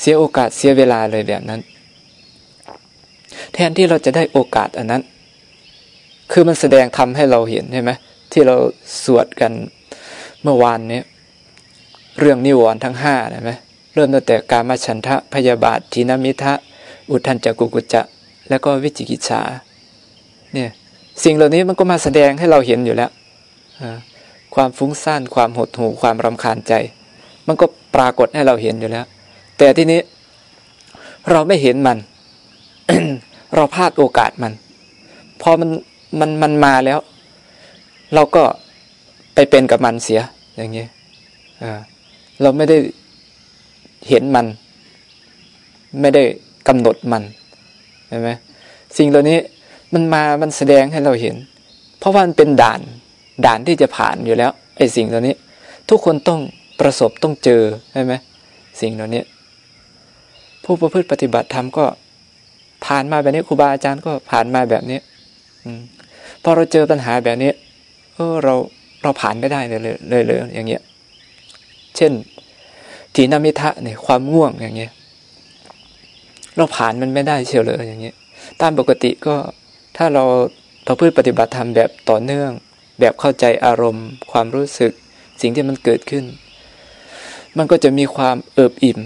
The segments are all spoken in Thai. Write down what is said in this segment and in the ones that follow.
เสียโอกาสเสียเวลาเลยแบบนั้น แทนที่เราจะได้โอกาสอันนั้น คือมันแสดงทำให้เราเห็นใช่ไหมที่เราสวดกันเมื่อวานนี้เรื่องนิวรณ์ทั้งห้าใช่ไหมเริ่มตั้งแต่การมาฉันทะพยาบาททีนมิทะอุทันจักกุกุจะ แล้วก็วิจิกิจฉาเนี่ยสิ่งเหล่านี้มันก็มาแสดงให้เราเห็นอยู่แล้วความฟุ้งซ่านความหดหู่ความรำคาญใจ มันก็ปรากฏให้เราเห็นอยู่แล้ว แต่ที่นี้ เราไม่เห็นมัน เราพลาดโอกาสมัน พอมันมันมันมาแล้ว เราก็ไปเป็นกับมันเสีย อย่างนี้เราไม่ได้เห็นมัน ไม่ได้กำหนดมันเห็นไหมสิ่งเหล่านี้มันมามันแสดงให้เราเห็น เพราะว่ามันเป็นด่านด่านที่จะผ่านอยู่แล้วไอ้สิ่งเหล่านี้ ทุกคนต้องประสบต้องเจอใช่ไหมสิ่งเหล่านี้ ผู้ประพฤติปฏิบัติธรรมก็ผ่านมาแบบนี้ครูบาอาจารย์ก็ผ่านมาแบบนี้ อืมพอเราเจอปัญหาแบบนี้เออเราเราผ่านไม่ได้เลยเลยเลยอย่างเงี้ย เช่นทีนามิทะเนี่ยความง่วงอย่างเงี้ย เราผ่านมันไม่ได้เชียวเลยอย่างเงี้ย ตามปกติก็ถ้าเราประพฤติปฏิบัติธรรมแบบต่อเนื่อง แบบเข้าใจอารมณ์ ความรู้สึก สิ่งที่มันเกิดขึ้น มันก็จะมีความเอิบอิ่ม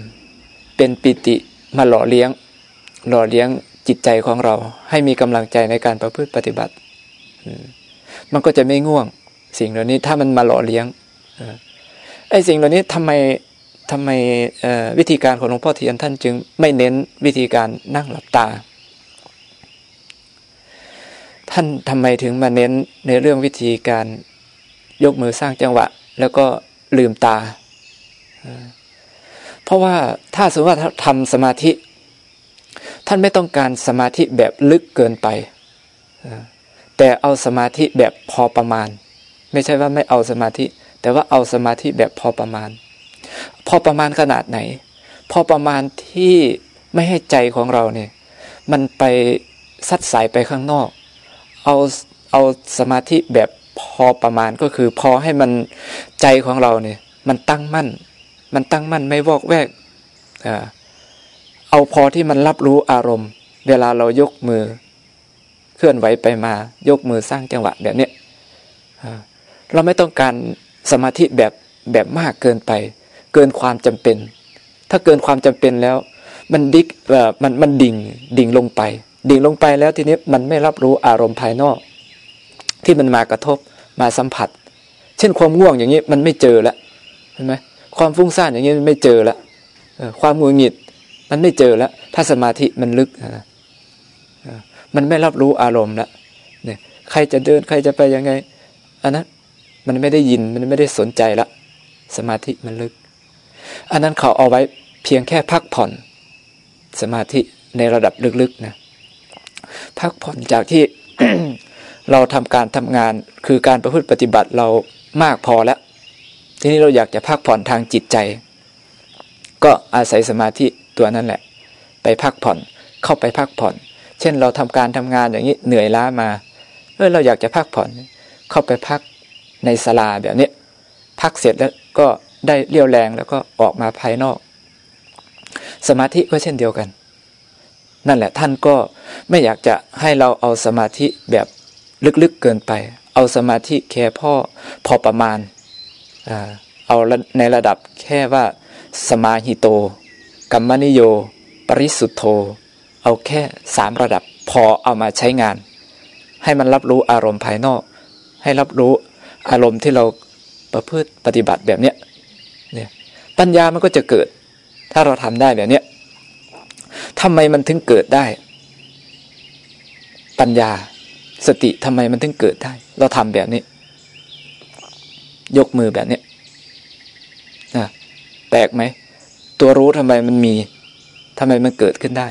เป็นปิติมาหล่อเลี้ยง หล่อเลี้ยงจิตใจของเรา ให้มีกำลังใจในการประพฤติปฏิบัติ มันก็จะไม่ง่วง สิ่งเหล่านี้ถ้ามันมาหล่อเลี้ยงไอ้สิ่งเหล่านี้ทำไมทำไมวิธีการของหลวงพ่อเทียนท่านจึงไม่เน้นวิธีการนั่งหลับตา ท่านทำไมถึงมาเน้นในเรื่องวิธีการยกมือสร้างจังหวะ แล้วก็ลืมตา เพราะว่าถ้าสมมติว่าทำสมาธิ ท่านไม่ต้องการสมาธิแบบลึกเกินไปแต่เอาสมาธิแบบพอประมาณ ไม่ใช่ว่าไม่เอาสมาธิ แต่ว่าเอาสมาธิแบบพอประมาณ พอประมาณขนาดไหน พอประมาณที่ไม่ให้ใจของเราเนี่ย มันไปซัดสายไปข้างนอก เอาเอาสมาธิแบบพอประมาณก็คือ พอให้มันใจของเราเนี่ย มันตั้งมั่น มันตั้งมั่นไม่วอกแวกเอาพอที่มันรับรู้อารมณ์ เวลาเรายกมือ เคลื่อนไหวไปมา ยกมือสร้างจังหวะแบบนี้เราไม่ต้องการสมาธิแบบแบบมากเกินไป เกินความจำเป็น ถ้าเกินความจำเป็นแล้ว มันดิกมันมันดิ่งดิ่งลงไป ดิ่งลงไปแล้วทีนี้มันไม่รับรู้อารมณ์ภายนอก ที่มันมากระทบมาสัมผัส เช่นความง่วงอย่างนี้มันไม่เจอแล้วเห็นไหม ความฟุ้งซ่านอย่างนี้มันไม่เจอล้วความงุนหงิดมันไม่เจอล้วถ้าสมาธิมันลึกนะมันไม่รับรู้อารมณ์ล้วเนี่ยใครจะเดินใครจะไปยังไงอันนั้นมันไม่ได้ยินมันไม่ได้สนใจละสมาธิมันลึก อันนั้นเขาเอาไว้เพียงแค่พักผ่อน สมาธิในระดับลึกๆนะพักผ่อนจากที่เราทำการทำงานคือการประพฤติปฏิบัติเรามากพอแล้ว ทีนี้เราอยากจะพักผ่อนทางจิตใจ ก็อาศัยสมาธิตัวนั้นแหละ ไปพักผ่อนเข้าไปพักผ่อน เช่นเราทำการทำงานอย่างนี้เหนื่อยล้ามาเออเราอยากจะพักผ่อน เข้าไปพักในศาลาแบบนี้พักเสร็จแล้วก็ได้เรียวแรงแล้วก็ออกมาภายนอก สมาธิก็เช่นเดียวกัน นั่นแหละท่านก็ไม่อยากจะให้เราเอาสมาธิแบบลึกๆเกินไป เอาสมาธิแค่พ่อพอประมาณ เอาในระดับแค่ว่า สมาหิโต กัมมนิโย ปริสุทธโธ เอาแค่สามระดับพอเอามาใช้งาน ให้มันรับรู้อารมณ์ภายนอก ให้รับรู้อารมณ์ที่เราประพฤติปฏิบัติแบบเนี้ยเนี่ยปัญญามันก็จะเกิด ถ้าเราทำได้แบบเนี้ยทำไมมันถึงเกิดได้ ปัญญาสติทำไมมันถึงเกิดได้ เราทำแบบนี้ ยกมือแบบเนี้ แปลกไหม ตัวรู้ทำไมมันมีทำไมมันเกิดขึ้นได้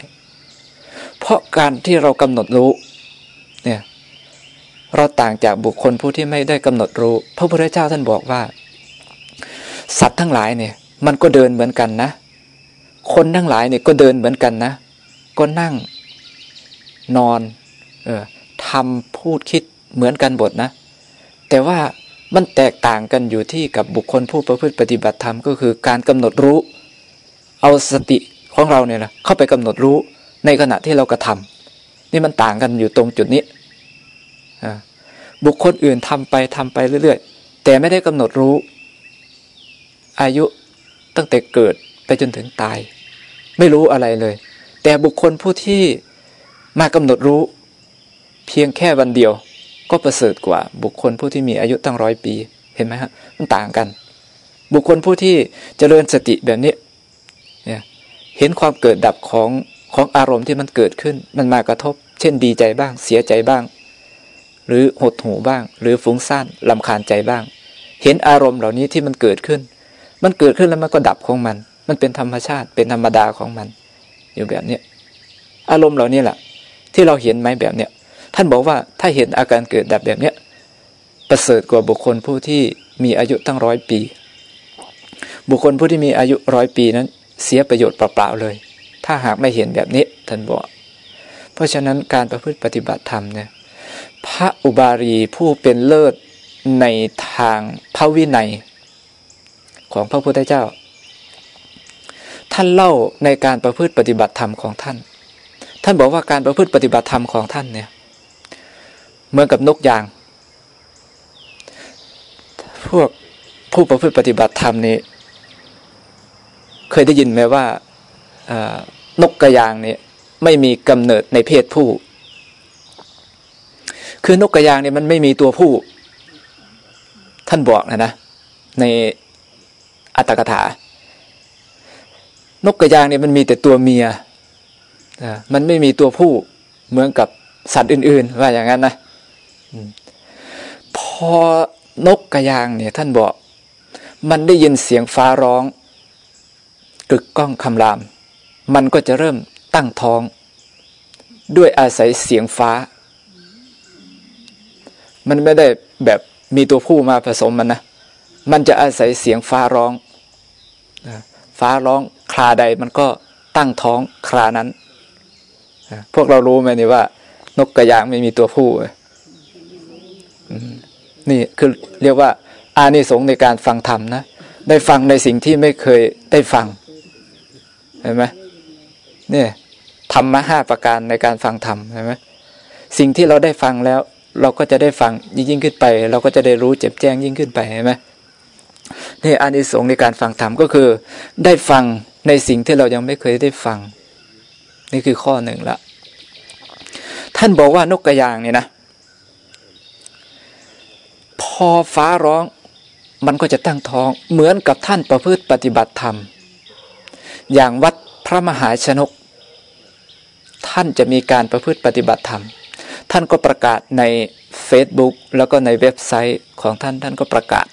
เพราะการที่เรากำหนดรู้ เนี่ย เราต่างจากบุคคลผู้ที่ไม่ได้กำหนดรู้ พระพุทธเจ้าท่านบอกว่า สัตว์ทั้งหลายเนี่ย มันก็เดินเหมือนกันนะ คนทั้งหลายเนี่ยก็เดินเหมือนกันนะ ก็นั่ง นอน เออทำพูดคิดเหมือนกันบทนะ แต่ว่า มันแตกต่างกันอยู่ที่กับบุคคลผู้ประพฤติปฏิบัติธรรมก็คือการกำหนดรู้ เอาสติของเราเนี่ยนะเข้าไปกำหนดรู้ในขณะที่เรากระทำนี่มันต่างกันอยู่ตรงจุดนี้บุคคลอื่นทำไปทำไปเรื่อยๆ แต่ไม่ได้กำหนดรู้ อายุตั้งแต่เกิดไปจนถึงตาย ไม่รู้อะไรเลย แต่บุคคลผู้ที่มากำหนดรู้ เพียงแค่วันเดียว ก็ประเสริฐกว่า บุคคลผู้ที่มีอายุตั้งร้อยปี เห็นไหมฮะมันต่างกัน บุคคลผู้ที่เจริญสติแบบนี้เนี่ยเห็นความเกิดดับของของอารมณ์ที่มันเกิดขึ้น มันมากระทบ เช่นดีใจบ้าง เสียใจบ้าง หรือหดหูบ้าง หรือฟุ้งซ่านลำคาญใจบ้าง เห็นอารมณ์เหล่านี้ที่มันเกิดขึ้น มันเกิดขึ้นแล้วมันก็ดับของมัน มันเป็นธรรมชาติ เป็นธรรมดาของมัน อยู่แบบเนี้ยอารมณ์เหล่านี้แหละที่เราเห็นไหมแบบเนี้ย ท่านบอกว่าถ้าเห็นอาการเกิดดับแบบเนี้ยประเสริฐกว่าบุคคลผู้ที่มีอายุตั้งร้อยปี บุคคลผู้ที่มีอายุร้อยปีนั้น เสียประโยชน์เปล่าๆเลย ถ้าหากไม่เห็นแบบนี้ท่านบอก เพราะฉะนั้นการประพฤติปฏิบัติธรรมเนี่ยพระอุบาลีผู้เป็นเลิศในทางพระวินัย ของพระพุทธเจ้า ท่านเล่าในการประพฤติปฏิบัติธรรมของท่าน ท่านบอกว่าการประพฤติปฏิบัติธรรมของท่านเนี่ย เหมือนกับนกยาง พวกผู้ประพฤติปฏิบัติธรรมนี่เคยได้ยินไหมว่านกกระยางเนี่ยไม่มีกำเนิดในเพศผู้ คือนกกระยางเนี่ยมันไม่มีตัวผู้ ท่านบอกนะนะ ในอัตถกถา นกกระยางเนี่ยมันมีแต่ตัวเมียมันไม่มีตัวผู้เหมือนกับสัตว์อื่น ๆ ว่าอย่างนั้นนะ พอนกกระยางเนี่ย ท่านบอก มันได้ยินเสียงฟ้าร้องกึกก้องคำราม มันก็จะเริ่มตั้งท้อง ด้วยอาศัยเสียงฟ้า มันไม่ได้แบบมีตัวผู้มาผสมมันนะ มันจะอาศัยเสียงฟ้าร้อง ฟ้าร้องคลาใดมันก็ตั้งท้องคลานั้น พวกเรารู้ไหมนี่ว่า นกกระยางไม่มีตัวผู้ นี่คือเรียกว่า อานิสงส์ในการฟังธรรมนะ ได้ฟังในสิ่งที่ไม่เคยได้ฟัง เห็นไหมเนี่ยธรรมะห้าประการในการฟังธรรมเห็นไหมสิ่งที่เราได้ฟังแล้ว เราก็จะได้ฟังยิ่งขึ้นไป เราก็จะได้รู้เจ็บแจ้งยิ่งขึ้นไปเห็นไหมนี่อานิสงส์ในการฟังธรรมก็คือ ได้ฟังในสิ่งที่เรายังไม่เคยได้ฟัง นี่คือข้อหนึ่งละ ท่านบอกว่านกกระยางเนี่ยนะ อฟ้าร้อง มันก็จะตั้งท้องเหมือนกับท่านประพฤติปฏิบัติธรรม อย่างวัดพระมหาชนก ท่านจะมีการประพฤติปฏิบัติธรรม ท่านก็ประกาศใน Facebook แล้วก็ในเว็บไซต์ของท่านท่านก็ประกาศ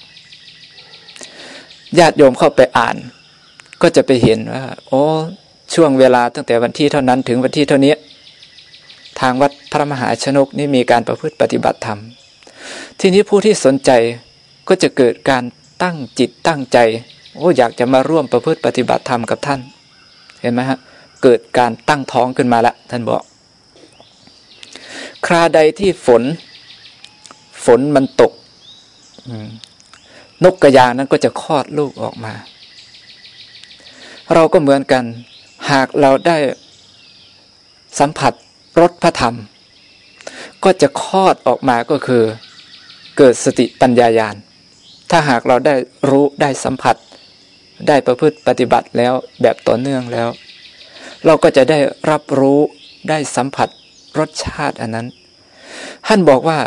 ญาติโยมเข้าไปอ่าน ก็จะไปเห็นว่าโอ้ช่วงเวลาตั้งแต่วันที่เท่านั้นถึงวันที่เท่านี้ ทางวัดพระมหาชนกนี่มีการประพฤติปฏิบัติธรรม ทีนี้ผู้ที่สนใจก็จะเกิดการตั้งจิตตั้งใจโอ้อยากจะมาร่วมประพฤติปฏิบัติธรรมกับท่าน เห็นไหมฮะเกิดการตั้งท้องขึ้นมาละท่านบอก คราใดที่ฝน ฝนมันตกนกกระยางนั้นก็จะคลอดลูกออกมา เราก็เหมือนกัน หากเราได้สัมผัสรสพระธรรม ก็จะคลอดออกมาก็คือ เกิดสติปัญญายาณ ถ้าหากเราได้รู้ได้สัมผัส ได้ประพฤติปฏิบัติแล้วแบบต่อเนื่องแล้ว เราก็จะได้รับรู้ได้สัมผัสรสชาติอันนั้น ท่านบอกว่า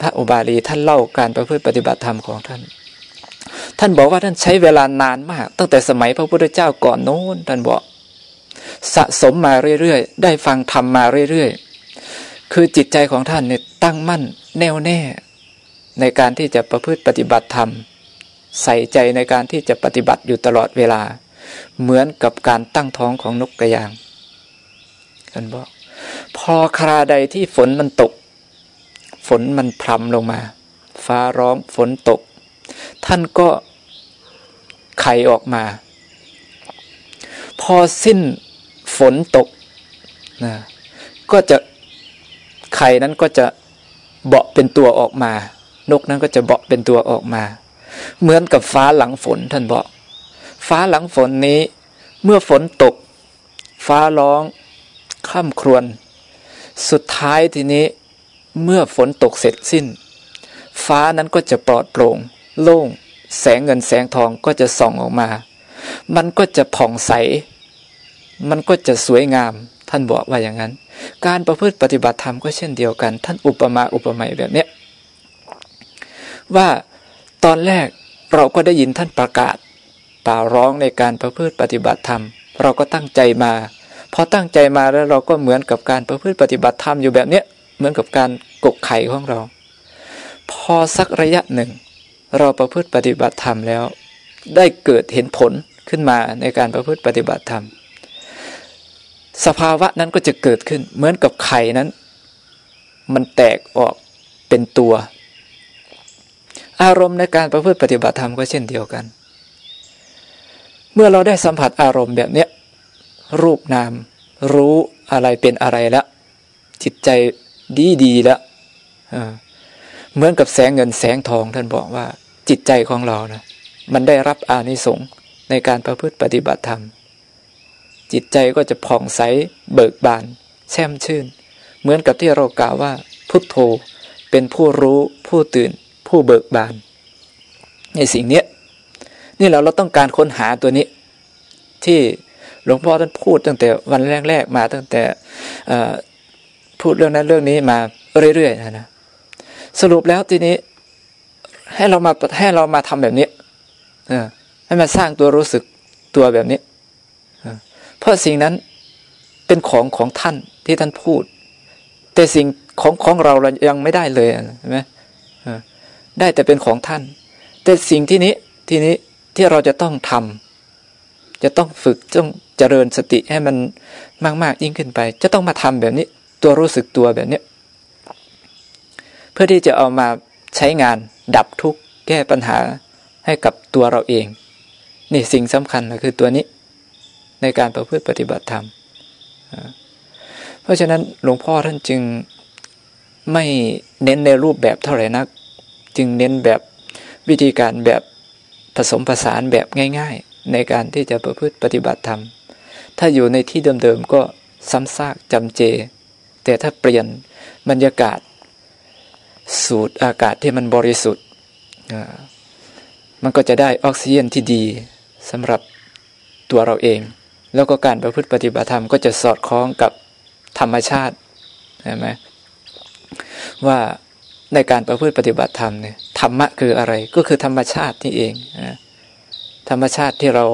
พระอุบาลีท่านเล่าการประพฤติปฏิบัติธรรมของท่าน ท่านบอกว่าท่านใช้เวลานานมาก ตั้งแต่สมัยพระพุทธเจ้าก่อนโน้นท่านบอกสะสมมาเรื่อยๆ ได้ฟังธรรมมาเรื่อยๆ คือจิตใจของท่านเนี่ยตั้งมั่นแน่วแน่ ในการที่จะประพฤติปฏิบัติธรรม ใส่ใจในการที่จะปฏิบัติอยู่ตลอดเวลา เหมือนกับการตั้งท้องของนกกระยางกันบอก พอคราใดที่ฝนมันตก ฝนมันพรำลงมา ฟ้าร้องฝนตก ท่านก็ไข่ออกมา พอสิ้นฝนตกนะก็จะไข่นั้นก็จะเบาะเป็นตัวออกมา นกนั้นก็จะเบาะเป็นตัวออกมา เหมือนกับฟ้าหลังฝนท่านบอก ฟ้าหลังฝนนี้ เมื่อฝนตก ฟ้าร้องค่ำครวญสุดท้ายทีนี้ เมื่อฝนตกเสร็จสิ้น ฟ้านั้นก็จะปลอดโปร่ง โล่ง แสงเงินแสงทองก็จะส่องออกมา มันก็จะผ่องใส มันก็จะสวยงามท่านบอกว่าอย่างนั้น การประพฤติปฏิบัติธรรมก็เช่นเดียวกัน ท่านอุปมาอุปไมยแบบเนี้ย ว่าตอนแรกเราก็ได้ยินท่านประกาศป่าร้องในการประพฤติปฏิบัติธรรม เราก็ตั้งใจมา พอตั้งใจมาแล้วเราก็เหมือนกับการประพฤติปฏิบัติธรรมอยู่แบบเนี้ยเหมือนกับการกกไข่ของเรา พอสักระยะหนึ่ง เราประพฤติปฏิบัติธรรมแล้ว ได้เกิดเห็นผลขึ้นมาในการประพฤติปฏิบัติธรรม สภาวะนั้นก็จะเกิดขึ้นเหมือนกับไข่นั้น มันแตกออกเป็นตัว อารมณ์ในการประพฤติปฏิบัติธรรมก็เช่นเดียวกัน เมื่อเราได้สัมผัสอารมณ์แบบเนี้ยรูปนาม รู้อะไรเป็นอะไรแล้วจิตใจดีดีแล้วเหมือนกับแสงเงินแสงทองท่านบอกว่า จิตใจของเรานะมันได้รับอานิสงส์ในการประพฤติปฏิบัติธรรม จิตใจก็จะผ่องใสเบิกบาน แช่มชื่น เหมือนกับที่เรากล่าวว่า พุทโธเป็นผู้รู้ผู้ตื่น ผู้เบิกบานในสิ่งนี้นี่เราเราต้องการค้นหาตัวนี้ ที่หลวงพ่อท่านพูดตั้งแต่วันแรก ๆ มาตั้งแต่พูดเรื่องนั้นเรื่องนี้มาเรื่อยๆนะนะสรุปแล้วทีนี้ ให้เรามาให้เรามาทำแบบนี้ให้มาสร้างตัวรู้สึกตัวแบบนี้เพราะสิ่งนั้นเป็นของของท่านที่ท่านพูด แต่สิ่งของของเราเรายังไม่ได้เลยใช่ไหม ได้แต่เป็นของท่าน แต่สิ่งที่นี้ที่นี้ที่เราจะต้องทำจะต้องฝึกต้องเจริญสติให้มันมาก ๆ ยิ่งขึ้นไป จะต้องมาทำแบบนี้ ตัวรู้สึกตัวแบบนี้เพื่อที่จะเอามาใช้งานดับทุกข์แก้ปัญหาให้กับตัวเราเอง นี่สิ่งสำคัญก็คือตัวนี้ในการประพฤติปฏิบัติธรรม เพราะฉะนั้นหลวงพ่อท่านจึงไม่เน้นในรูปแบบเท่าไหร่นัก จึงเน้นแบบวิธีการแบบผสมผสานแบบง่าย ๆ ในการที่จะประพฤติปฏิบัติธรรม ถ้าอยู่ในที่เดิมๆก็ซ้ำซากจำเจ แต่ถ้าเปลี่ยนบรรยากาศ สูดอากาศที่มันบริสุทธิ์ มันก็จะได้ออกซิเจนที่ดีสำหรับตัวเราเอง แล้วก็การประพฤติปฏิบัติธรรมก็จะสอดคล้องกับธรรมชาติใช่ไหมว่า ในการประพฤติปฏิบัติธรรมเนี่ยธรรมะคืออะไรก็คือธรรมชาตินี่เองธรรมชาติที่เรา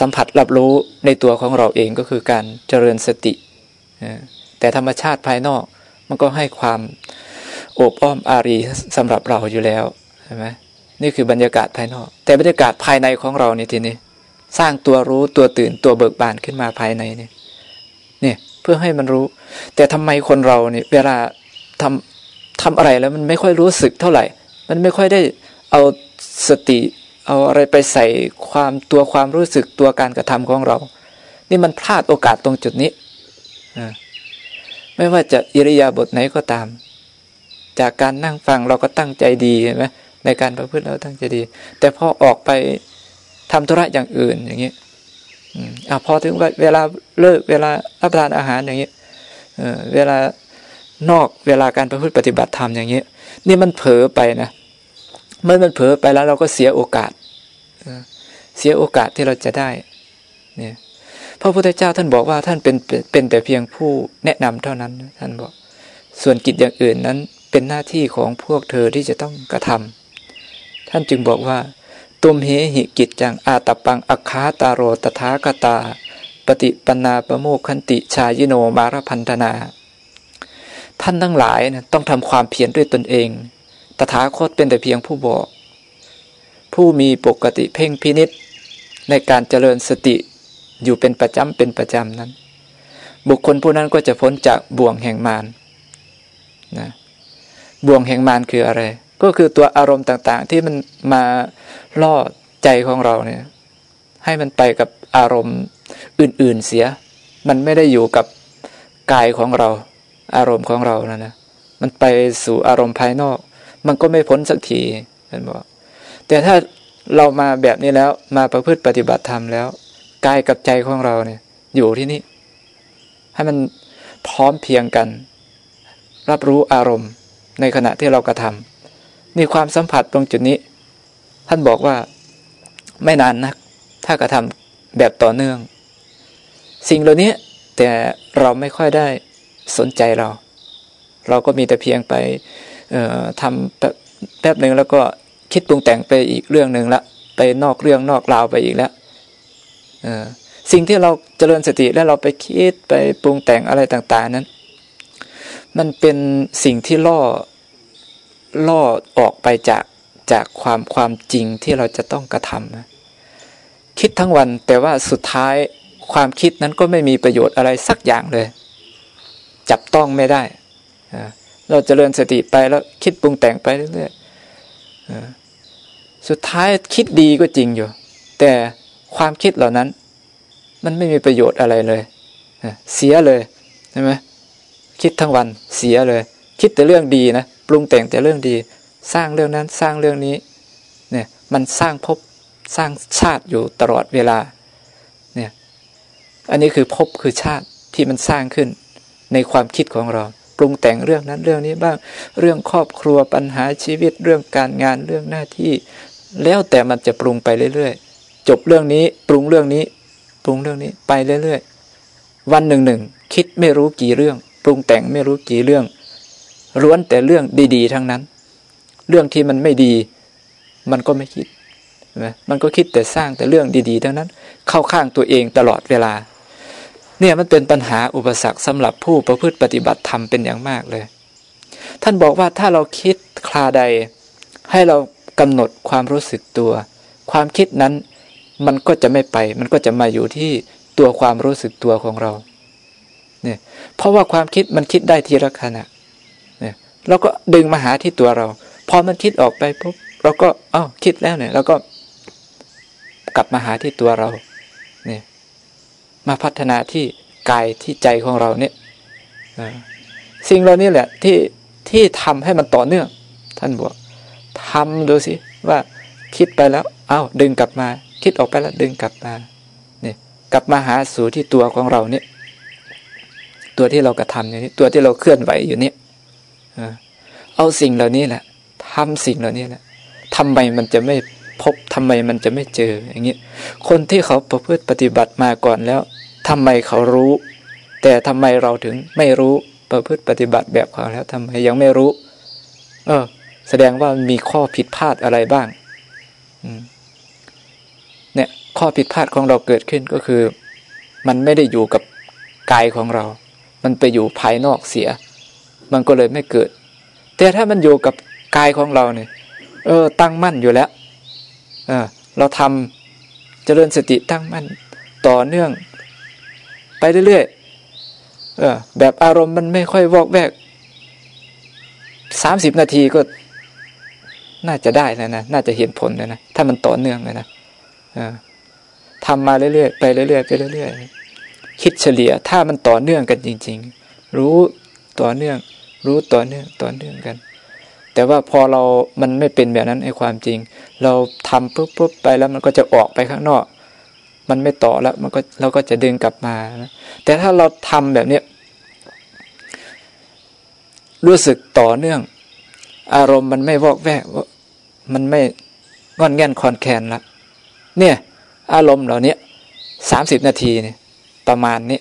สัมผัสรับรู้ในตัวของเราเองก็คือการเจริญสติ แต่ธรรมชาติภายนอกมันก็ให้ความโอบอ้อมอารีสำหรับเราอยู่แล้วใช่ไหมนี่คือบรรยากาศภายนอก แต่บรรยากาศภายในของเรานี่ทีนี้ สร้างตัวรู้ตัวตื่นตัวเบิกบานขึ้นมาภายในนี่เนี่ยเพื่อให้มันรู้ แต่ทำไมคนเราเนี่ยเวลาทำ ทำอะไรแล้วมันไม่ค่อยรู้สึกเท่าไหร่ มันไม่ค่อยได้เอาสติเอาอะไรไปใส่ความตัวความรู้สึกตัวการกระทำของเรา นี่มันพลาดโอกาสตรงจุดนี้ไม่ว่าจะอิริยาบถไหนก็ตาม จากการนั่งฟังเราก็ตั้งใจดีเห็นไหมในการประพฤติเราตั้งใจดี แต่พอออกไปทำธุระอย่างอื่นอย่างนี้อ่าพอถึงเวลาเลิกเวลารับประทานอาหารอย่างนี้เออเวลา นอกเวลาการประพฤติปฏิบัติธรรมอย่างนี้นี่มันเผลอไปนะเมื่อมันเผลอไปแล้วเราก็เสียโอกาสเสียโอกาสที่เราจะได้เนี่ยพระพุทธเจ้าท่านบอกว่าท่านเป็นเป็นแต่เพียงผู้แนะนำเท่านั้น ท่านบอก ส่วนกิจอย่างอื่นนั้นเป็นหน้าที่ของพวกเธอที่จะต้องกระทำท่านจึงบอกว่าตุมเหหิกิจจังอาตปังอัคาตาโรตถากตา ปฏิปนาประโมคันติชายิโนมารพันธนา ท่านทั้งหลายนะต้องทำความเพียรด้วยตนเอง ตถาคตเป็นแต่เพียงผู้บอก ผู้มีปกติเพ่งพินิษในการเจริญสติอยู่เป็นประจำเป็นประจำนั้น บุคคลผู้นั้นก็จะพ้นจากบ่วงแห่งมารนะบ่วงแห่งมารคืออะไร ก็คือตัวอารมณ์ต่างๆ ที่มันมาล่อใจของเราเนี่ยให้มันไปกับอารมณ์อื่นๆเสีย มันไม่ได้อยู่กับกายของเรา อารมณ์ของเรานะนะมันไปสู่อารมณ์ภายนอก มันก็ไม่พ้นสักทีท่านบอกแต่ถ้าเรามาแบบนี้แล้วมาประพฤติปฏิบัติธรรมแล้วกายกับใจของเราเนี่ย อยู่ที่นี่ ให้มันพร้อมเพียงกัน รับรู้อารมณ์ในขณะที่เรากระทำมีความสัมผัสตรงจุดนี้ ท่านบอกว่าไม่นานนัก ถ้ากระทำแบบต่อเนื่อง สิ่งเหล่านี้แต่เราไม่ค่อยได้ สนใจเรา เราก็มีแต่เพียงไปทำแป๊บหนึ่งแล้วก็คิดปรุงแต่งไปอีกเรื่องหนึ่งละ ไปนอกเรื่องนอกราวไปอีกแล้วสิ่งที่เราเจริญสติแล้วเราไปคิดไปปรุงแต่งอะไรต่างๆนั้น มันเป็นสิ่งที่ล่อล่อออกไปจากจากความความจริงที่เราจะต้องกระทำนะคิดทั้งวันแต่ว่าสุดท้ายความคิดนั้นก็ไม่มีประโยชน์อะไรสักอย่างเลย จับต้องไม่ได้ เราจเจริญสติไปแล้วคิดปรุงแต่งไปเรื่อยๆสุดท้ายคิดดีก็จริงอยู่ แต่ความคิดเหล่านั้น มันไม่มีประโยชน์อะไรเลย เสียเลยใช่ไหมคิดทั้งวันเสียเลย คิดแต่เรื่องดีนะปรุงแต่งแต่เรื่องดี สร้างเรื่องนั้นสร้างเรื่องนี้เนี่ยมันสร้างภพสร้างชาติอยู่ตลอดเวลาเนี่ยอันนี้คือภพคือชาติที่มันสร้างขึ้น ในความคิดของเรา ปรุงแต่งเรื่องนั้นเรื่องนี้บ้าง เรื่องครอบครัวปัญหาชีวิตเรื่องการงานเรื่องหน้าที่ แล้วแต่มันจะปรุงไปเรื่อยๆ จบเรื่องนี้ปรุงเรื่องนี้ ปรุงเรื่องนี้ไปเรื่อยๆ วันหนึ่งหนึ่งคิดไม่รู้กี่เรื่อง ปรุงแต่งไม่รู้กี่เรื่องล้วนแต่เรื่องดีๆ ทั้งนั้น เรื่องที่มันไม่ดี มันก็ไม่คิดมันก็คิดแต่สร้างแต่เรื่องดีๆทั้งนั้น เข้าข้างตัวเองตลอดเวลา เนี่ยมันเป็นปัญหาอุปสรรคสำหรับผู้ประพฤติปฏิบัติธรรมเป็นอย่างมากเลย ท่านบอกว่าถ้าเราคิดคลาใด ให้เรากำหนดความรู้สึกตัว ความคิดนั้นมันก็จะไม่ไป มันก็จะมาอยู่ที่ตัวความรู้สึกตัวของเราเนี่ยเพราะว่าความคิดมันคิดได้ทีละขณะเนี่ยเราก็ดึงมาหาที่ตัวเรา พอมันคิดออกไปปุ๊บเราก็อ้าวคิดแล้วเนี่ยเราก็กลับมาหาที่ตัวเราเนี่ยมาพัฒนาที่ กายที่ใจของเราเนี่ยสิ่งเหล่านี้แหละที่ที่ทำให้มันต่อเนื่อง ท่านบอกทำดูสิว่าคิดไปแล้ว เอา้าดึงกลับมา คิดออกไปแล้วดึงกลับมาเนี่ยกลับมาหาสู่ที่ตัวของเราเนี่ย ตัวที่เรากระทำอย่างนี้ ตัวที่เราเคลื่อนไหวอยู่เนี่ยเอาสิ่งเหล่านี้แหละทำสิ่งเหล่านี้แหละทำไมมันจะไม่พบทำไมมันจะไม่เจออย่างเงี้ยคนที่เขาประพฤติปฏิบัติมาก่อนแล้ว ทำไมเขารู้ แต่ทำไมเราถึงไม่รู้ประพฤติปฏิบัติแบบเขาแล้วทำไมยังไม่รู้ เออ แสดงว่ามีข้อผิดพลาดอะไรบ้างเนี่ย ข้อผิดพลาดของเราเกิดขึ้นก็คือ มันไม่ได้อยู่กับกายของเรา มันไปอยู่ภายนอกเสีย มันก็เลยไม่เกิด แต่ถ้ามันอยู่กับกายของเราเนี่ย เออ ตั้งมั่นอยู่แล้วเราทำเจริญสติตั้งมั่นต่อเนื่อง ไปเรื่อยๆเออแบบอารมณ์มันไม่ค่อยวอกแวกสามสิบนาทีก็ น่าจะได้แล้วนะน่าจะเห็นผลแล้วนะถ้ามันต่อเนื่องเลยนะทำมาเรื่อยๆไปเรื่อยๆไปเรื่อยๆคิดเฉลี่ย ถ้ามันต่อเนื่องกันจริง ๆ รู้ต่อเนื่อง รู้ต่อเนื่องต่อเนื่องกัน แต่ว่าพอเรามันไม่เป็นแบบนั้นไอ้ความจริง เราทำปุ๊บปุ๊บไปแล้วมันก็จะออกไปข้างนอก มันไม่ต่อแล้ว มันก็เราก็จะดึงกลับมาแต่ถ้าเราทำแบบเนี้ยรู้สึกต่อเนื่อง อารมณ์มันไม่วอกแวกมันไม่งอนแง่นคอนแคนละเนี่ย อารมณ์เหล่านี้สามสิบนาทีเนี่ย ประมาณนี้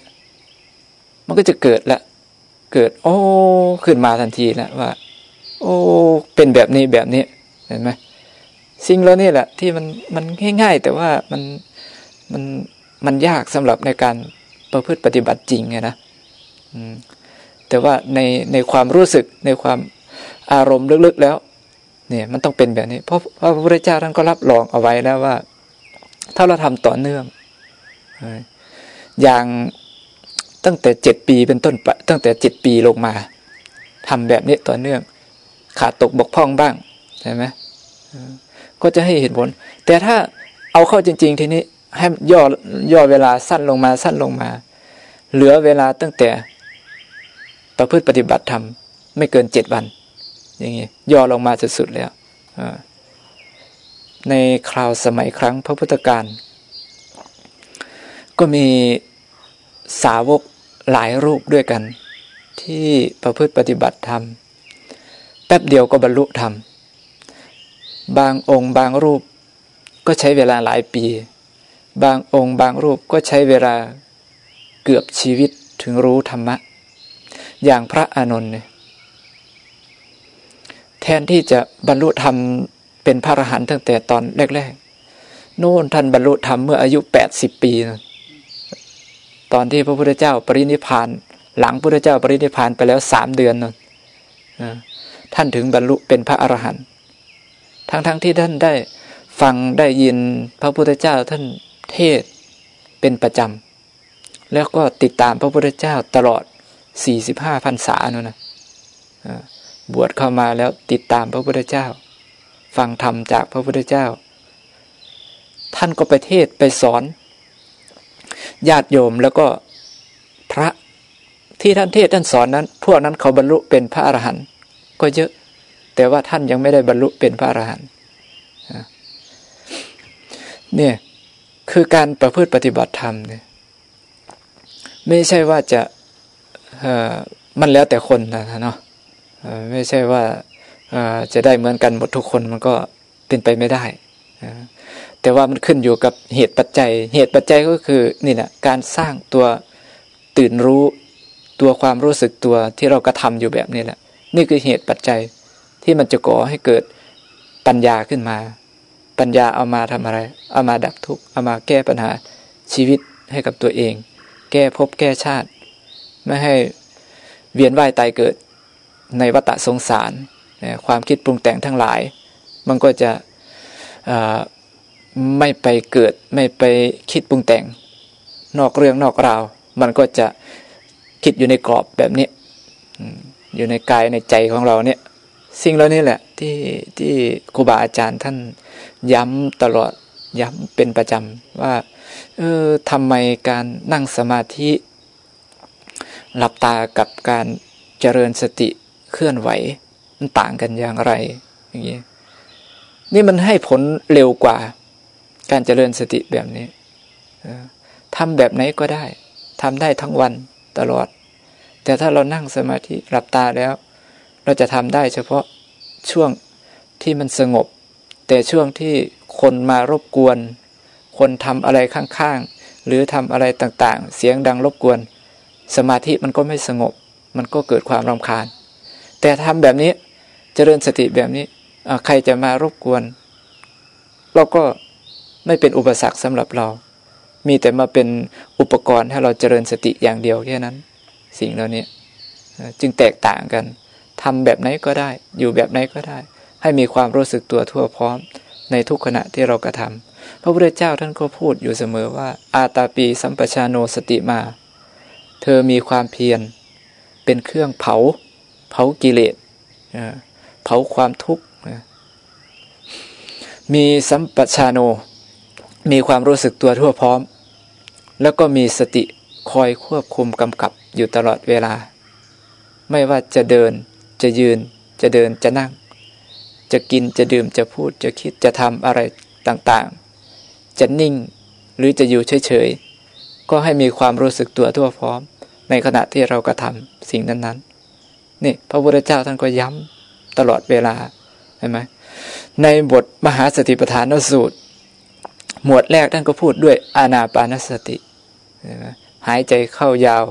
มันก็จะเกิดละเกิด โอ้ ขึ้นมาทันทีแล้วว่า โอ้ เป็นแบบนี้แบบนี้เห็นไหมสิ่งเหล่านี้แหละ ที่มันมันง่ายๆ แต่ว่ามัน มันมันยากสำหรับในการประพฤติปฏิบัติจริงไงนะแต่ว่าในในความรู้สึกในความอารมณ์ลึกๆแล้ว เนี่ยมันต้องเป็นแบบนี้ เพราะพระพุทธเจ้าท่านก็รับรองเอาไว้แล้วว่า ถ้าเราทำต่อเนื่องอย่างตั้งแต่เจ็ดปีเป็นต้นตั้งแต่เจ็ดปีลงมาทำแบบนี้ต่อเนื่อง ขาดตกบกพร่องบ้างใช่ไหมก็จะให้เห็นผล แต่ถ้าเอาเข้าจริง ๆ ทีนี้ ให้ย่อย่อเวลาสั้นลงมาสั้นลงมา เหลือเวลาตั้งแต่ ประพฤติปฏิบัติธรรมไม่เกินเจ็ดวัน อย่างนี้ย่อลงมาสุดๆแล้วในคราวสมัยครั้งพระพุทธการก็มีสาวกหลายรูปด้วยกัน ที่ประพฤติปฏิบัติธรรมแป๊บเดียวก็บรรลุธรรม บางองค์บางรูปก็ใช้เวลาหลายปี บางองค์บางรูปก็ใช้เวลาเกือบชีวิตถึงรู้ธรรมะ อย่างพระอานนท์เนี่ยแทนที่จะบรรลุธรรมเป็นพระอรหันต์ตั้งแต่ตอนแรกๆโน่นท่านบรรลุธรรมเมื่ออายุแปดสิบปีนะตอนที่พระพุทธเจ้าปรินิพาน หลังพุทธเจ้าปรินิพานไปแล้วสามเดือนนะท่านถึงบรรลุเป็นพระอรหันต์ทั้งๆทที่ท่านได้ฟังได้ยินพระพุทธเจ้าท่าน เทศเป็นประจำ แล้วก็ติดตามพระพุทธเจ้าตลอดสี่สิบห้าพรรษาเนะนะบวชเข้ามาแล้วติดตามพระพุทธเจ้า ฟังธรรมจากพระพุทธเจ้า ท่านก็ไปเทศไปสอน ญาติโยมแล้วก็พระที่ท่านเทศท่านสอนนั้น พวกนั้นเขาบรรลุเป็นพระอรหันต์ก็เยอะ แต่ว่าท่านยังไม่ได้บรรลุเป็นพระอรหันต์เนี่ย คือการประพฤติปฏิบัติธรรมเนี่ยไม่ใช่ว่าจะมันแล้วแต่คนนะเนาะไม่ใช่ว่าจะได้เหมือนกันหมดทุกคนมันก็เป็นไปไม่ได้แต่ว่ามันขึ้นอยู่กับเหตุปัจจัย เหตุปัจจัยก็คือนี่แหละการสร้างตัวตื่นรู้ตัวความรู้สึกตัวที่เรากระทาอยู่แบบนี้แหละ นี่คือเหตุปัจจัยที่มันจะก่อให้เกิดปัญญาขึ้นมา ปัญญาเอามาทำอะไร เอามาดับทุกข์เอามาแก้ปัญหาชีวิตให้กับตัวเอง แก้ภพแก้ชาติ ไม่ให้เวียนว่ายตายเกิดในวัฏสงสารความคิดปรุงแต่งทั้งหลาย มันก็จะไม่ไปเกิดไม่ไปคิดปรุงแต่ง นอกเรื่องนอกราว มันก็จะคิดอยู่ในกรอบแบบนี้อยู่ในกายในใจของเราเนี่ย สิ่งเหล่านี้แหละที่ที่ครูบาอาจารย์ท่านย้ำตลอดย้ำเป็นประจำว่าเออทำไมการนั่งสมาธิ หลับตากับการเจริญสติเคลื่อนไหว มันต่างกันอย่างไรอย่างนี้นี่มันให้ผลเร็วกว่า การเจริญสติแบบนี้ทำแบบไหนก็ได้ทำได้ทั้งวันตลอด แต่ถ้าเรานั่งสมาธิหลับตาแล้ว เราจะทำได้เฉพาะช่วงที่มันสงบ แต่ช่วงที่คนมารบกวน คนทำอะไรข้างๆ หรือทำอะไรต่างๆ เสียงดังรบกวน สมาธิมันก็ไม่สงบ มันก็เกิดความรำคาญ แต่ทำแบบนี้เจริญสติแบบนี้ใครจะมารบกวน เราก็ไม่เป็นอุปสรรคสำหรับเรา มีแต่มาเป็นอุปกรณ์ให้เราเจริญสติอย่างเดียวแค่นั้น สิ่งเหล่านี้จึงแตกต่างกัน ทำแบบไหนก็ได้ อยู่แบบไหนก็ได้ ให้มีความรู้สึกตัวทั่วพร้อม ในทุกขณะที่เรากระทำพระพุทธเจ้าท่านก็พูดอยู่เสมอว่า อาตาปีสัมปชาโนสติมา เธอมีความเพียร เป็นเครื่องเผา เผากิเลสเผาความทุกข์มีสัมปชาโน มีความรู้สึกตัวทั่วพร้อม แล้วก็มีสติคอยควบคุมกำกับอยู่ตลอดเวลา ไม่ว่าจะเดิน จะยืนจะเดินจะนั่ง จะกินจะดื่มจะพูดจะคิดจะทำอะไรต่างๆ จะนิ่งหรือจะอยู่เฉยๆ ก็ให้มีความรู้สึกตัวทั่วพร้อม ในขณะที่เรากระทำสิ่งนั้นๆ นี่พระพุทธเจ้าท่านก็ย้ำตลอดเวลาใช่ไหมในบทมหาสติปัฏฐานสูตร หมวดแรกท่านก็พูดด้วยอานาปานสติ หายใจเข้ายาว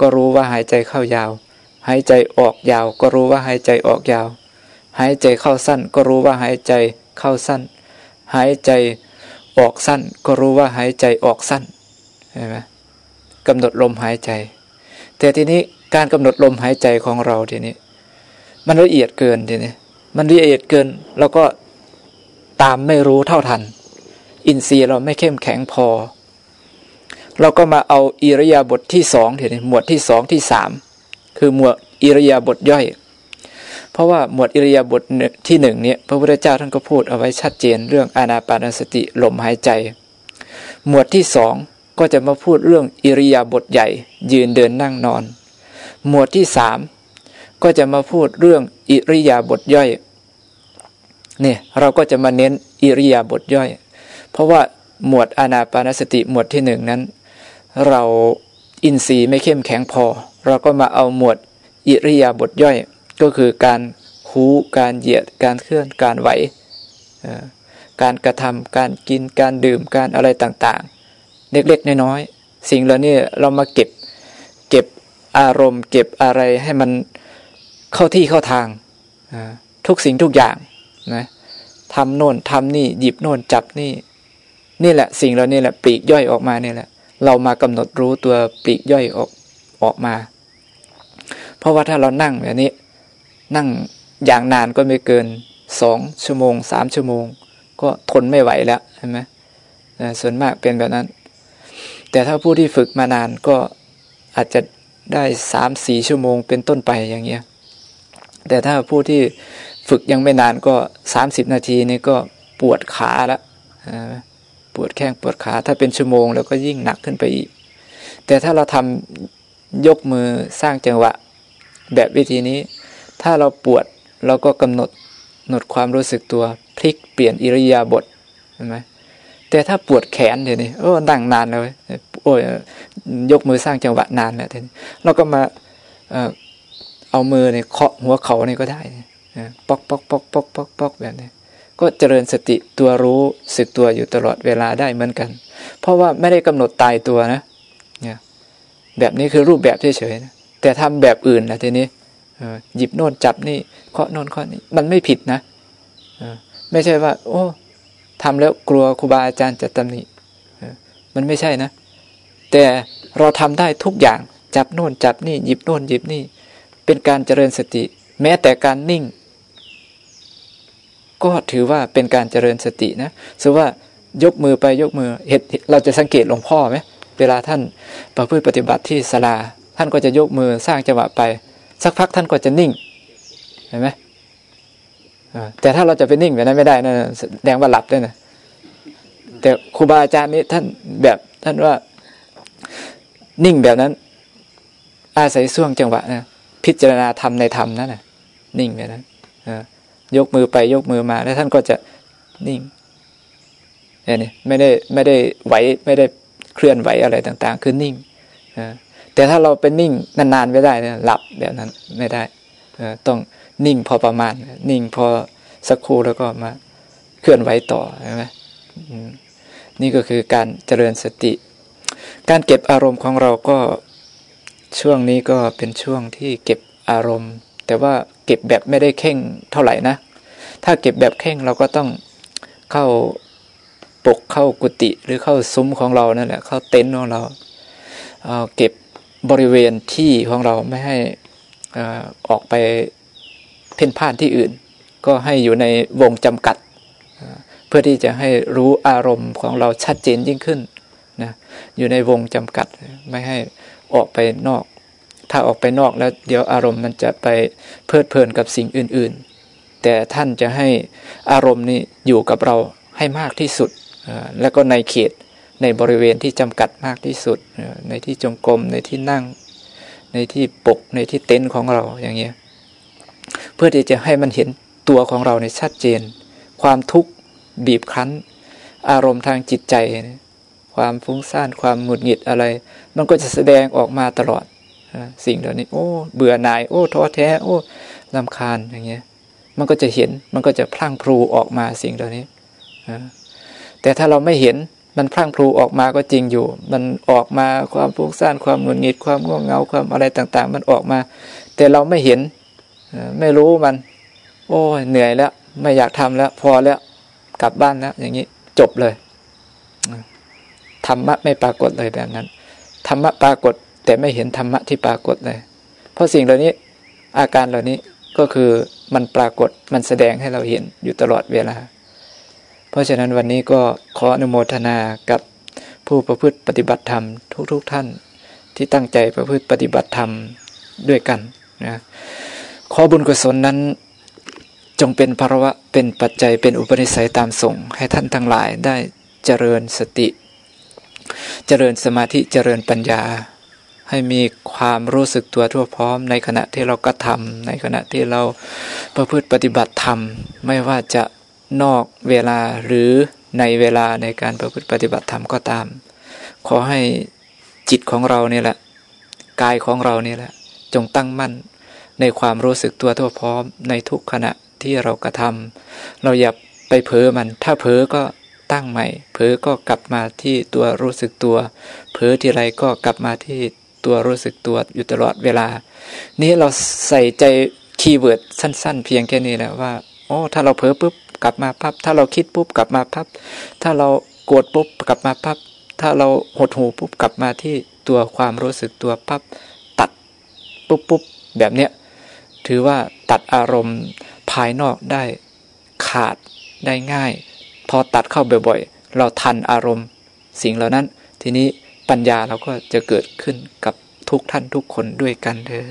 ก็รู้ว่าหายใจเข้ายาว หายใจออกยาวก็รู้ว่าหายใจออกยาว หายใจเข้าสั้นก็รู้ว่าหายใจเข้าสั้น หายใจออกสั้นก็รู้ว่าหายใจออกสั้นใช่ไหมกำหนดลมหายใจ แต่ทีนี้การกำหนดลมหายใจของเราทีนี้ มันละเอียดเกินทีนี้มันละเอียดเกินเราก็ตามไม่รู้เท่าทัน อินทรีย์เราไม่เข้มแข็งพอ เราก็มาเอาอิริยาบถทที่สองทีนี้หมวดที่สองที่สาม คือหมวดอิริยาบถย่อย เพราะว่าหมวดอิริยาบถที่หนึ่งเนี่ยพระพุทธเจ้าท่านก็พูดเอาไว้ชัดเจนเรื่องอานาปานสติลมหายใจ หมวดที่สองก็จะมาพูดเรื่องอิริยาบถใหญ่ ยืนเดินนั่งนอน หมวดที่สามก็จะมาพูดเรื่องอิริยาบถย่อยเนี่ยเราก็จะมาเน้นอิริยาบถย่อย เพราะว่าหมวดอานาปานสติหมวดที่หนึ่งนั้น เราอินทรีย์ไม่เข้มแข็งพอ เราก็มาเอาหมวดอิริยาบถย่อย ก็คือการคูการเหยียด การเคลื่อนการไหวการกระทำการกินการดื่มการอะไรต่างๆ เล็กๆน้อยๆสิ่งเหล่านี้เรามาเก็บเก็บอารมณ์ เก็บอะไรให้มันเข้าที่เข้าทางทุกสิ่งทุกอย่างนะทำโน่นทำนี่หยิบโน่นจับนี่ นี่แหละสิ่งเหล่านี้แหละปลีกย่อยออกมานี่แหละ เรามากำหนดรู้ตัวปลีกย่อยออกออกมา ราะว่าถ้าเรานั่งแบบนี้ นั่งอย่างนานก็ไม่เกินสองชั่วโมงสามชั่วโมง ก็ทนไม่ไหวแล้วใช่ไหมส่วนมากเป็นแบบนั้น แต่ถ้าผู้ที่ฝึกมานานก็อาจจะได้สามสี่ชั่วโมงเป็นต้นไปอย่างเงี้ยแต่ถ้าผู้ที่ฝึกยังไม่นานก็สามสิบนาทีนี่ก็ปวดขาแล้วปวดแข้งปวดขาถ้าเป็นชั่วโมง แล้วก็ยิ่งหนักขึ้นไปอีก แต่ถ้าเราทำยกมือสร้างจังหวะ แบบวิธีนี้ ถ้าเราปวดเราก็กำหนดหนดความรู้สึกตัว พลิกเปลี่ยนอิริยาบถเห็นไหมแต่ถ้าปวดแขนเดี๋ยวนี้โอ้นั่งนานเลยโอ้ยยกมือสร้างจังหวะนานแล้วทีนี้เราก็มาเอามือเนี่ยเคาะหัวเขาเนี่ยก็ได้ปอกปอกปอกปอกปอกปอกแบบนี้ก็เจริญสติตัวรู้สึกตัวอยู่ตลอดเวลาได้เหมือนกัน เพราะว่าไม่ได้กำหนดตายตัวนะเนี่ยแบบนี้คือรูปแบบเฉยๆนะ แต่ทำแบบอื่นนะทีนี้หยิบโน่นจับนี่เคาะโน่นเคาะนี่มันไม่ผิดนะไม่ใช่ว่า โอ้ทำแล้วกลัวครูบาอาจารย์จะตำหนิมันไม่ใช่นะ แต่เราทำได้ทุกอย่างจับโน่นจับนี่หยิบโน่นหยิบนี่ เป็นการเจริญสติ แม้แต่การนิ่ง ก็ถือว่าเป็นการเจริญสตินะสมว่ายกมือไปยกมือเห็นเราจะสังเกตหลวงพ่อไหมเวลาท่านประพฤติปฏิบัติที่ศาลา ท่านก็จะยกมือสร้างจังหวะไป สักพักท่านก็จะนิ่งเห็นไหมแต่ถ้าเราจะไปนิ่งแบบนั้นไม่ได้นะแสดงว่าหลับด้วยนะแต่ครูบาอาจารย์นี้ท่านแบบท่านว่านิ่งแบบนั้น อาศัยช่วงจังหวะนะพิจารณาธรรมในธรรมนั่นนะนิ่งแบบนั้นยกมือไปยกมือมา แล้วท่านก็จะนิ่งเนี่ยไม่ได้ไม่ได้ไหวไม่ได้เคลื่อนไหวอะไรต่าง ๆ คือนิ่ง แต่ถ้าเราเป็นนิ่งนานๆไม่ได้นี่ยหลับแบบนั้นไม่ได้ต้องนิ่งพอประมาณ นิ่งพอสักครู่แล้วก็มาเคลื่อนไหวต่อใช่ไหมนี่ก็คือการเจริญสติ การเก็บอารมณ์ของเราก็ช่วงนี้ก็เป็นช่วงที่เก็บอารมณ์ แต่ว่าเก็บแบบไม่ได้เข่งเท่าไหร่นะ ถ้าเก็บแบบเข่งเราก็ต้องเข้าปกเข้ากุฏิหรือเข้าซุ้มของเรานั่นแหละเข้าเต็นท์ของเราเอาเก็บ บริเวณที่ของเราไม่ให้ออกไปเพ่นพ่านที่อื่น ก็ให้อยู่ในวงจำกัด เพื่อที่จะให้รู้อารมณ์ของเราชัดเจนยิ่งขึ้นนะอยู่ในวงจำกัดไม่ให้ออกไปนอก ถ้าออกไปนอกแล้วเดี๋ยวอารมณ์มันจะไปเพลิดเพลินกับสิ่งอื่น ๆ แต่ท่านจะให้อารมณ์นี้อยู่กับเราให้มากที่สุด แล้วก็ในเขต ในบริเวณที่จำกัดมากที่สุด ในที่จงกรมในที่นั่ง ในที่ปกในที่เต็นท์ของเราอย่างเงี้ยเพื่อที่จะให้มันเห็นตัวของเราในชัดเจน ความทุกข์บีบคั้น อารมณ์ทางจิตใจ ความฟุ้งซ่านความหงุดหงิดอะไร มันก็จะแสดงออกมาตลอดสิ่งเหล่านี้ โอ้ เบื่อหน่าย โอ้ท้อแท้ โอ้ลำคาญอย่างเงี้ย มันก็จะเห็นมันก็จะพลั่งพลูออกมาสิ่งเหล่านี้แต่ถ้าเราไม่เห็น มันพลั่งพลูออกมาก็จริงอยู่ มันออกมาความฟุ้งซ่านความหงุดหงิดความง่วงเหงาความอะไรต่างๆ มันออกมา แต่เราไม่เห็นไม่รู้มัน โอ้เหนื่อยแล้ว ไม่อยากทำแล้ว พอแล้วกลับบ้านแล้วอย่างนี้จบเลยธรรมะไม่ปรากฏเลยแบบนั้นธรรมะปรากฏ แต่ไม่เห็นธรรมะที่ปรากฏเลย เพราะสิ่งเหล่านี้อาการเหล่านี้ก็คือมันปรากฏมันแสดงให้เราเห็นอยู่ตลอดเวลา ราะฉะนั้นวันนี้ก็ขออนุโมทนากับผู้ประพฤติปฏิบัติธรรมทุกๆทท่าน ที่ตั้งใจประพฤติปฏิบัติธรรมด้วยกันนะขอบุญกุศลนั้นจงเป็นภาวะเป็นปัจจัยเป็นอุปนิสัยตามส่ง ให้ท่านทั้งหลายได้เจริญสติ เจริญสมาธิเจริญปัญญา ให้มีความรู้สึกตัวทั่วพร้อม ในขณะที่เรากระทำในขณะที่เราประพฤติปฏิบัติธรรม ไม่ว่าจะ นอกเวลาหรือในเวลาในการประพฤติปฏิบัติธรรมก็ตาม ขอให้จิตของเราเนี่ยแหละ กายของเราเนี่ยแหละ จงตั้งมั่นในความรู้สึกตัวทั่วพร้อมในทุกขณะที่เรากระทำเราอย่าไปเผลอมัน ถ้าเผลอก็ตั้งใหม่ เผลอก็กลับมาที่ตัวรู้สึกตัว เผลอทีไรก็กลับมาที่ตัวรู้สึกตัวอยู่ตลอดเวลา นี้เราใส่ใจคีย์เวิร์ดสั้น ๆ เพียงแค่นี้แหละว่า โอ้ ถ้าเราเผลอปุ๊บ กลับมาพับ ถ้าเราคิดปุ๊บกลับมาพับ ถ้าเราโกรธปุ๊บกลับมาพับ ถ้าเราหดหูปุ๊บกลับมาที่ตัวความรู้สึกตัวพับ ตัดปุ๊บปุ๊บแบบเนี้ยถือว่าตัดอารมณ์ภายนอกได้ขาดได้ง่าย พอตัดเข้าบ่อยๆ เราทันอารมณ์สิ่งเหล่านั้น ทีนี้ปัญญาเราก็จะเกิดขึ้นกับทุกท่านทุกคนด้วยกันเถอ